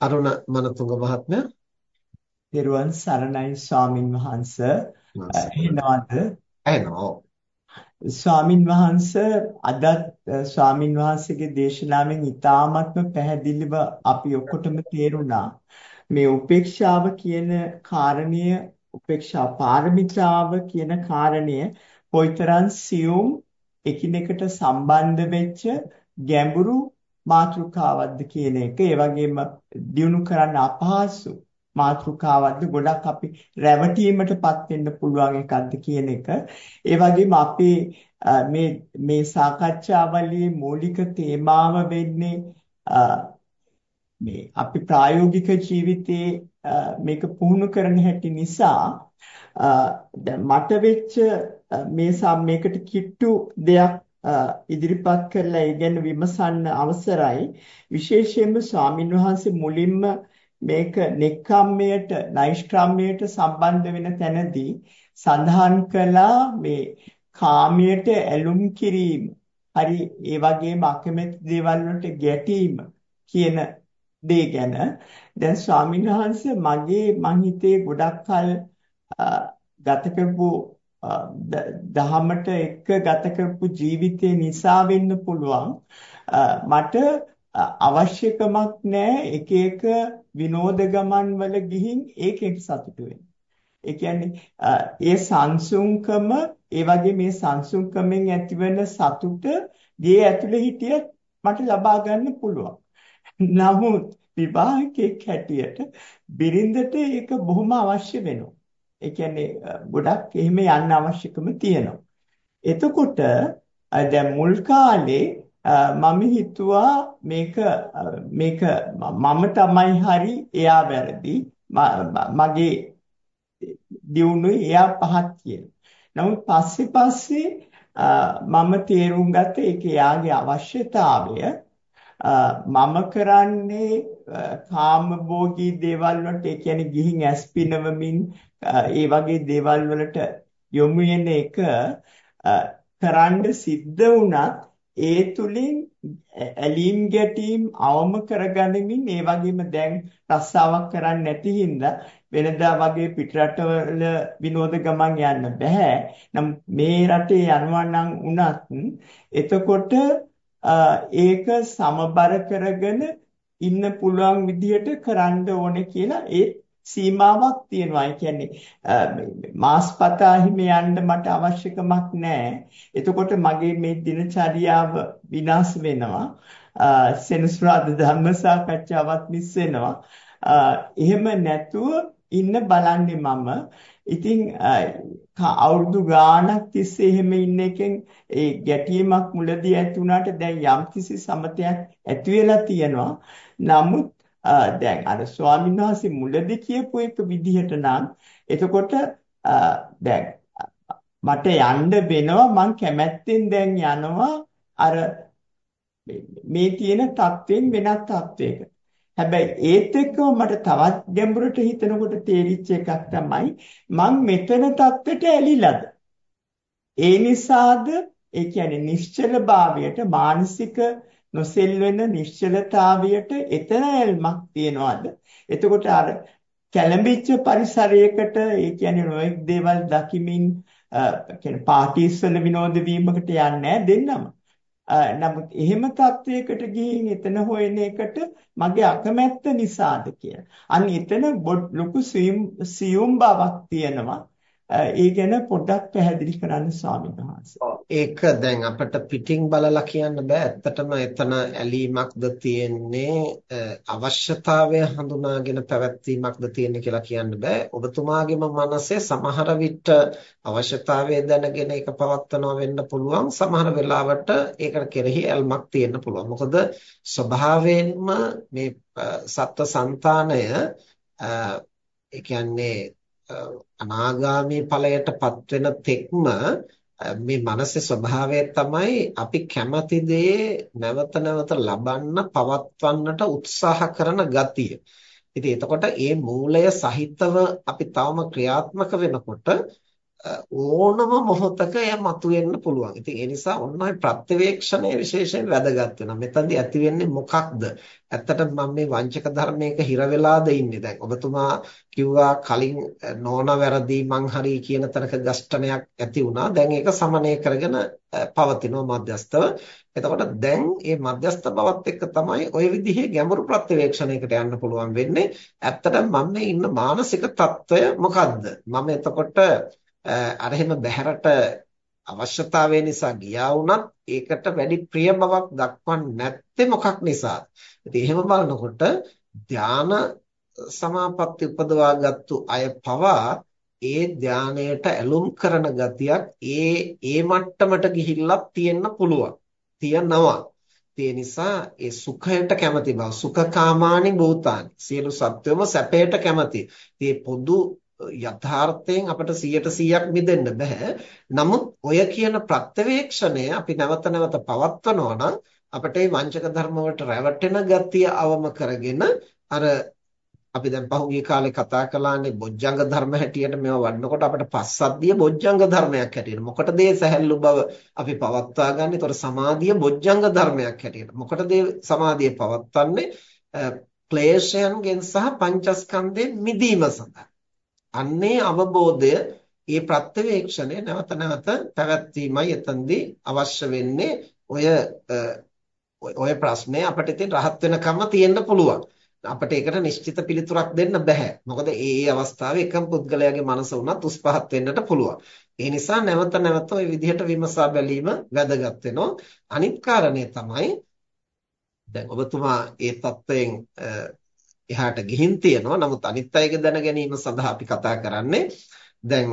අරුණ මනතුංග මහත්මයා. දේරුවන් සරණයි ස්වාමින් වහන්ස. එහෙනවද? එහෙනවා. ස්වාමින් වහන්ස අදත් ස්වාමින් වහන්සේගේ දේශනාවෙන් ඉතාමත්ම පැහැදිලිව අපි ඔක්කොටම තේරුණා. මේ උපේක්ෂාව කියන කාරණය උපේක්ෂා පාරමිතාව කියන කාරණය කොයිතරම් සියුම් එකිනෙකට සම්බන්ධ වෙච්ච ගැඹුරු මාතෘකාවක්ද කියන එක. ඒ වගේම දිනු කරන්න අපහසු මාතෘකාවක්ද ගොඩක් අපි රැවටීමටපත් වෙන්න පුළුවන් එකක්ද කියන එක. ඒ වගේම අපේ මේ මේ සාකච්ඡාවලියේ මූලික තේමාව වෙන්නේ මේ අපි ප්‍රායෝගික ජීවිතයේ මේක පුහුණු කරන හැටි නිසා දැන් මට වෙච්ච මේ මේකට කිට්ටු දෙයක් ඉදිරිපත් කරලා ඒ ගැන විමසන්න අවසරයි. විශේෂයෙන්ම ස්වාමින් වහන්සේ මුලින්ම මේක නෙක්ඛම්මයට නෛෂ්ක්‍රම්මයට සම්බන්ධ වෙන තැනදී සඳහන් කළා මේ කාමයට ඇලුම් කිරීම. හරි ඒ වගේම අකමැති දේවල් වලට ගැටීම කියන දේ ගැන. දැන් ස්වාමීන් වහන්සේ මගේ මං හිතේ ගොඩක් කල ගත කරපු දහමට එක්ක ගත කරපු ජීවිතේ නිසා වෙන්න පුළුවන් මට අවශ්‍යකමක් නැහැ එක එක විනෝද ගමන් වල ගිහින් ඒකෙන් සතුටු වෙන්න. ඒ කියන්නේ ඒ සංසුන්කම ඒ වගේ මේ සංසුන්කමෙන් ඇතිවෙන සතුට ගේ ඇතුලේ හිටිය මට ලබා ගන්න පුළුවන්. නමුත් විවාහකෙක් හැටියට බිරිඳට ඒක බොහොම අවශ්‍ය වෙනවා. ඒ කියන්නේ ගොඩක් එහෙම යන්න අවශ්‍යකම තියෙනවා. එතකොට දැන් මුල් කාලේ මම හිතුවා මේක මේක මම තමයි හරි එයා වැරදි මගේ දියුණුවේ එයා පහත් කියලා. නමුත් පස්සේ පස්සේ මම තේරුම් ගත්ත ඒක එයාගේ අවශ්‍යතාවය මම කරන්නේ කාමභෝගී දේවල් වලට ඒ කියන්නේ ගිහින් ඇස් පිනවමින් ඒ වගේ දේවල් වලට යොමු වෙන එක කරන්න සිද්ධ වුණත් ඒ තුලින් ඇලීම් ගැටීම් අවම කරගනිමින් ඒ වගේම දැන් රස්සාවක් කරන්න නැති හින්දා වෙනදා වගේ පිටරටවල විනෝද ගමන් යන්න බෑ. නම් මේ රටේ යනවා නම් උනත් එතකොට ඒක සමබර කරගෙන ඉන්න පුළුවන් විදිහට කරන්න ඕනේ කියලා ඒ සීමාවක් තියෙනවා. ඒ කියන්නේ මාස්පතා හිම යන්න මට අවශ්‍යකමක් නැහැ. එතකොට මගේ මේ දිනචරියාව විනාශ වෙනවා. සෙනසුරාදා ධර්ම සාකච්ඡාවත් මිස් වෙනවා. එහෙම නැතුව ඉන්න බලන්නේ මම. ඉතින් අවුරුදු ගාණක් තිස්සේ එහෙම ඉන්න එකෙන් ඒ ගැටීමක් මුලදී ඇති වුණාට දැන් යම්කිසි සමතයක් ඇති වෙලා තියෙනවා. නමුත් දැන් අර ස්වාමීන් වහන්සේ මුලදී කියපු එක විදිහට නම් එතකොට දැන් මට යන්න වෙනවා මං කැමැත්තෙන් දැන් යනවා අර මේ තියෙන தත්වෙන් වෙනත් தත්වයකට. හැබැයි ඒත් එක්කම මට තවත් ගැඹුරට හිතනකොට තේරිච්ච එකක් තමයි මං මෙතන தත්වෙට ඇලිලාද. ඒ නිසාද ඒ කියන්නේ නිශ්චල භාවයට මානසික නොසෙල්වෙන නිශ්චලතාවයට එතන ඇල්මක් තියනවාද? එතකොට අර කැළඹිච්ච පරිසරයකට ඒ කියන්නේ නොඑක් දේවල් දකිමින් කියන්නේ පාටිස් වල විනෝද වීමකට යන්නේ දෙන්නම. නමුත් එහෙම තත්වයකට ගිහින් එතන හොයන එකට මගේ අකමැත්ත නිසාද කියලා. අන්න එතන ලොකු සියුම් බවක් තියෙනවා. ඒ ගැන පොඩ්ඩක් පැහැදිලි කරන්න ස්වාමීන් වහන්සේ. ඒක දැන් අපිට පිටින් බලලා කියන්න බෑ. ඇත්තටම එතන ඇලීමක්ද තියෙන්නේ අවශ්‍යතාවය හඳුනාගෙන පැවැත්වීමක්ද තියෙන්නේ කියලා කියන්න බෑ. ඔබතුමාගේම මනසේ සමහර විට අවශ්‍යතාවය දැනගෙන ඒක පවත්වනවා වෙන්න පුළුවන්. සමහර වෙලාවට ඒකට කෙරෙහි ඇල්මක් තියෙන්න පුළුවන්. මොකද ස්වභාවයෙන්ම මේ සත්ව సంతානය ඒ කියන්නේ අනාගාමී ඵලයටපත් වෙන තෙක්ම මේ මනසේ ස්වභාවය තමයි අපි කැමති දේ නැවත නැවත ලබන්න පවත්වන්නට උත්සාහ කරන ගතිය. ඉතින් එතකොට මේ මූලය සහිතව අපි තවම ක්‍රියාත්මක වෙනකොට ඕනම මොහොතක එය මතුවෙන්න පුළුවන්. ඉතින් ඒ නිසා ඔන්නයි ප්‍රත්‍යවේක්ෂණය විශේෂයෙන් වැදගත් වෙනවා. මෙතනදී ඇති වෙන්නේ මොකක්ද? ඇත්තටම මම මේ වංචක ධර්මයක හිර වෙලාද ඉන්නේ දැන්. ඔබතුමා කිව්වා කලින් නොන වැරදි මං හරි කියන තරක ගැෂ්ඨණයක් ඇති වුණා. දැන් ඒක සමනය කරගෙන පවතිනවා මධ්‍යස්තව. එතකොට දැන් මේ මධ්‍යස්ත බවත් එක්ක තමයි ওই විදිහේ ගැඹුරු ප්‍රත්‍යවේක්ෂණයකට යන්න පුළුවන් වෙන්නේ. ඇත්තටම මම ඉන්න මානසික తত্ত্বය මොකද්ද? මම එතකොට අර එහෙම බහැරට අවශ්‍යතාවය නිසා ගියා වුණත් ඒකට වැඩි ප්‍රිය බවක් දක්වන්නේ නැත්තේ මොකක් නිසාද? ඉතින් එහෙම බලනකොට ධාන සමාපatti උපදවාගත්තු අය පවා ඒ ධානයට ඇලුම් කරන ගතියක් ඒ ඒ මට්ටමට ගිහිල්ලා තියෙන්න පුළුවන්. තියනවා. ඒ නිසා ඒ සුඛයට කැමති බව සුඛකාමානි භූතානි සියලු සත්වයම සැපයට කැමති. ඒ පොදු යථාර්ථයෙන් අපිට 100%ක් මිදෙන්න බෑ. නමුත් ඔය කියන ප්‍රත්‍යවේක්ෂණය අපි නැවත නැවත පවත්වනවා නම් අපිට මේ වංචක ධර්ම වලට රැවටෙන ගතිය අවම කරගෙන අර අපි දැන් පහුගිය කාලේ කතා කළානේ බොජ්ජංග ධර්ම හැටියට මේවා වඩනකොට අපිට පස්සද්ධිය බොජ්ජංග ධර්මයක් හැටියට. මොකටද මේ සැහැල්ලු බව අපි පවත්වා ගන්න. ඒතර සමාධිය බොජ්ජංග ධර්මයක් හැටියට. මොකටද සමාධිය පවත්වන්නේ? ක්ලේශයන්ගෙන් සහ පංචස්කන්ධයෙන් මිදීම සඳහා. අන්නේ අවබෝධය ඒ ප්‍රත්‍යවේක්ෂණය නැවත නැවත පැවැත්වීමයි එතෙන්දී අවශ්‍ය වෙන්නේ. ඔය ඔය ප්‍රශ්නේ අපිට ඉතින් රහත් වෙනකම්ම තියෙන්න පුළුවන්. අපිට ඒකට නිශ්චිත පිළිතුරක් දෙන්න බෑ මොකද ඒ ඒ අවස්ථාවේ එකම පුද්ගලයාගේ මනස උනත් උස් පහත් වෙන්නට පුළුවන්. ඒ නිසා නැවත නැවත ওই විදිහට විමසා බැලීම වැදගත් වෙනවා. අනිත් කාරණේ තමයි දැන් ඔබතුමා ඒ தත්වයෙන් එහාට ගිහින් තියෙනවා. නමුත් අනිත් අයගේ දැන ගැනීම සඳහා අපි කතා කරන්නේ දැන්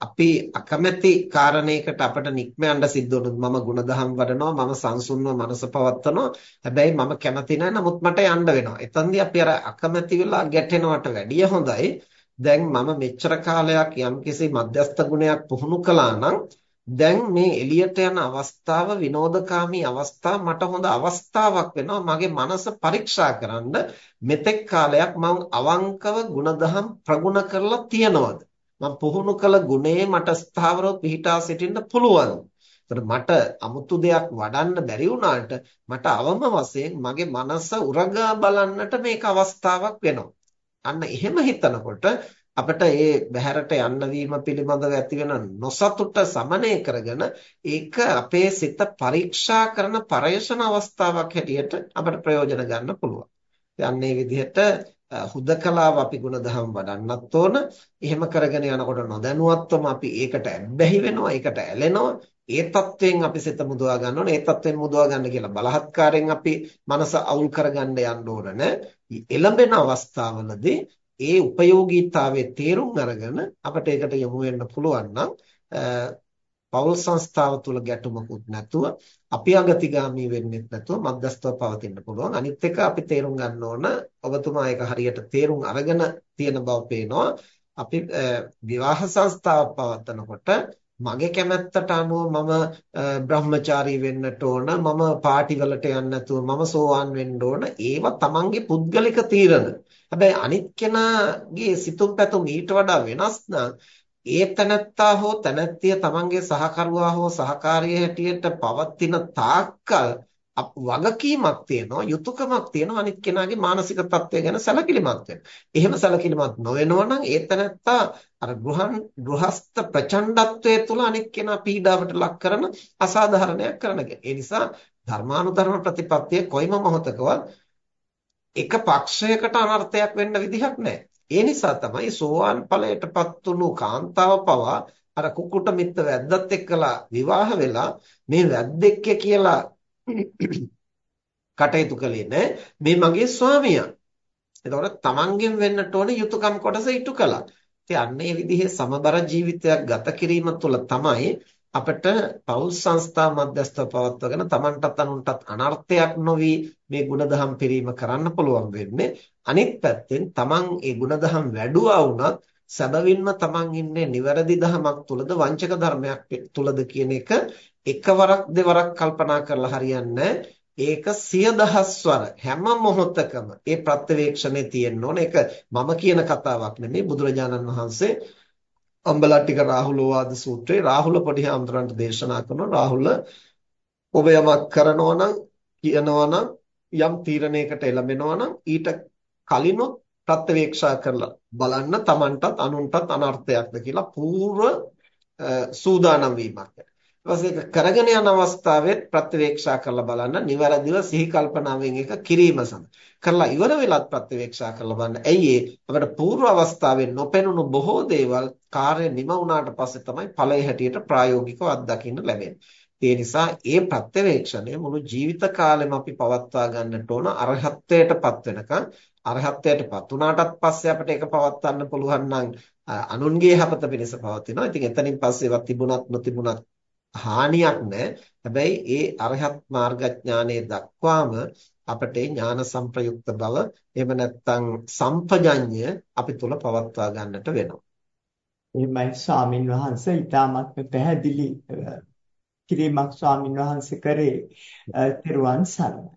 අපි අකමැති කාරණයකට අපට නික්ම යන්න සිද්ධ වුණොත් මම ಗುಣධම් වඩනවා මම සංසුන්ව මනස පවත්වනවා. හැබැයි මම කැමති නැහැ නමුත් මට යන්න වෙනවා. එතනදී අපි අර අකමැති වෙලා ගැටෙනවට වැඩිය හොඳයි. දැන් මම මෙච්චර කාලයක් යම්කිසි මධ්‍යස්ථ ගුණයක් පුහුණු කළා නම් දැන් මේ එළියට යන අවස්ථාව විනෝදකාමී අවස්ථාව මට හොඳ අවස්ථාවක් වෙනවා. මගේ මනස පරීක්ෂා කරන්න මෙතෙක් කාලයක් මම අවංකව ಗುಣධම් ප්‍රගුණ කරලා තියනවද? මම පුහුණු කළ ගුණේ මට ස්ථාවරව පිහිටා සිටින්න පුළුවන් මට අමුතු දෙයක් වඩන්න බැරි වුණාට මට අවම වශයෙන් මගේ මනස උරගා බලන්නට මේක අවස්ථාවක් වෙනවා. අන්න එහෙම හිතනකොට අපිට ඒ බහැරට යන්න වීම පිළිබඳව ඇතිවන නොසතුට සමනය කරගෙන ඒක අපේ සිත පරීක්ෂා කරන පරයෂණ අවස්ථාවක් හැටියට අපිට ප්‍රයෝජන ගන්න පුළුවන්. යන්නේ විදිහට හුදකලාව අපි ගුණධම් වඩන්නත් ඕන. එහෙම කරගෙන යනකොට නොදැනුවත්වම අපි ඒකට ඇබ්බැහි වෙනවා, ඒකට ඇලෙනවා. ඒ தත්වෙන් අපි සිත මුදවා ගන්න ඕනේ. ඒ தත්වෙන් මුදවා ගන්න කියලා බලහත්කාරයෙන් අපි මනස අවුල් කරගන්න යන්න ඕන නෑ. එළඹෙන අවස්ථාවලදී ඒ ප්‍රයෝගීතාවයේ තේරුම් අරගෙන අපිට ඒකට යොමු වෙන්න පුළුවන් නම් පෞල් සංස්ථාව තුල ගැටුමකුත් නැතුව අපි අගතිගාමී වෙන්නෙත් නැතුව මධ්‍යස්ථව පවතින්න පුළුවන්. අනිත් එක අපි තේරුම් ගන්න ඕන ඔබතුමා ඒක හරියට තේරුම් අරගෙන තියෙන බව පේනවා. අපි විවාහ සංස්ථාව පවත්නකොට මගේ කැමැත්තට අනුව මම බ්‍රහ්මචාරී වෙන්නට ඕන මම පාටි වලට යන්න නැතුව මම සෝවාන් වෙන්න ඕන. ඒවා තමන්ගේ පුද්ගලික තීරණ. හැබැයි අනිත් කෙනාගේ සිතුම් පැතුම් ඊට වඩා වෙනස් නම් ඒ තනත්තා හෝ තනත්තිය තමන්ගේ සහකරුවා හෝ සහකාරිය හැටියට පවතින තාක්කල් වගකීමක් තියෙනවා යුතුයකමක් තියෙනවා අනිත් කෙනාගේ මානසික තත්ත්වය ගැන සැලකිලිමත් වෙන්න. එහෙම සැලකිලිමත් නොවෙනවා නම් ඒ තැනත්තා අර ගෘහන් ගෘහස්ත ප්‍රචණ්ඩත්වයේ තුල අනිත් කෙනා පීඩාවට ලක් කරන අසාධාරණයක් කරනගෙන. ඒ නිසා ධර්මානුධර්ම ප්‍රතිපත්තිය කොයිම මොහතකවත් එක පක්ෂයකට අනර්ථයක් වෙන්න විදිහක් නැහැ. ඒ නිසා තමයි සෝවාන් ඵලයටපත් වුණු කාන්තාව පවා අර කුකුට මිත්ත වැද්දත් එක්කලා විවාහ වෙලා මේ වැද්දෙක් කියලා කටයුතු කළේ නෑ මේ මගේ ස්වාමියා. එතකොට තමන්ගෙන් වෙන්නට ඕන යුතුයකම් කොටස ඉටු කළා. ඉතින් අන්න ඒ විදිහේ සමබර ජීවිතයක් ගත කිරීම තුළ තමයි අපට පෞල් සංස්ථා මධ්‍යස්ථව පවත්වගෙන තමන්ටත් අනුන්ටත් අනර්ථයක් නොවි මේ ಗುಣධම් පිරීම කරන්න පුළුවන් වෙන්නේ. අනිත් පැත්තෙන් තමන් ඒ ಗುಣධම් වැඩුවා වුණත් සැබවින්ම තමන් ඉන්නේ නිවැරදි ධමයක් තුලද වංචක ධර්මයක් තුලද කියන එක එකවරක් දෙවරක් කල්පනා කරලා හරියන්නේ ඒක සිය දහස්වර හැම මොහොතකම ඒ ප්‍රත්‍යවේක්ෂණේ තියෙන්න ඕන. ඒක මම කියන කතාවක් නෙමෙයි බුදුරජාණන් වහන්සේ අම්බලට්ටික රාහුලෝවාද සූත්‍රයේ රාහුල පොඩි හාමුදුරන්ට දේශනා කරනවා. රාහුල ඔබ යමක් කරනවා නම් කියනවා නම් යම් තීරණයකට එළඹෙනවා නම් ඊට කලිනුත් ප්‍රත්‍යවේක්ෂා කරලා බලන්න Tamanටත් අනුන්ටත් අනර්ථයක්ද කියලා පූර්ව සූදානම් වීමක්. ඊපස්සේ ඒක කරගෙන යන අවස්ථාවෙත් ප්‍රත්‍යවේක්ෂා කරලා බලන්න නිවැරදිව සිහි කල්පනාවෙන් ඒක කිරීම සඳහා. කරලා ඉවර වෙලත් ප්‍රත්‍යවේක්ෂා කරලා බලන්න. ඇයි ඒ අපිට පූර්ව අවස්ථාවේ නොපෙනුණු බොහෝ දේවල් කාර්ය නිම වුණාට පස්සේ තමයි ඵලයේ හැටියට ප්‍රායෝගිකව අත්දකින්න ලැබෙන්නේ. ඒ නිසා ඒ ප්‍රත්‍යවේක්ෂණය මුළු ජීවිත කාලෙම අපි පවත්වා ගන්නට ඕන අරහත්ත්වයටපත් වෙනකන් අරහත්ත්වයටපත් වුණාටත් පස්සේ අපිට ඒක පවත්වන්න පුළුවන් නම් අනුන්ගේ යහපත පිණිස පවතිනවා. ඉතින් එතනින් පස්සේ ඒවා තිබුණත් නොතිබුණත් හානියක් නැහැ. හැබැයි ඒ අරහත් මාර්ගඥානයේ දක්වාම අපට ඥාන සංප්‍රයුක්ත බව එහෙම නැත්නම් සම්පජඤ්ඤය අපි තුල පවත්වා ගන්නට වෙනවා. එහෙමයි ස්වාමින් වහන්සේ ඊටමත් පැහැදිලි කිරීමක් ස්වාමින් වහන්සේ කරේ තෙරුවන් සරණයි.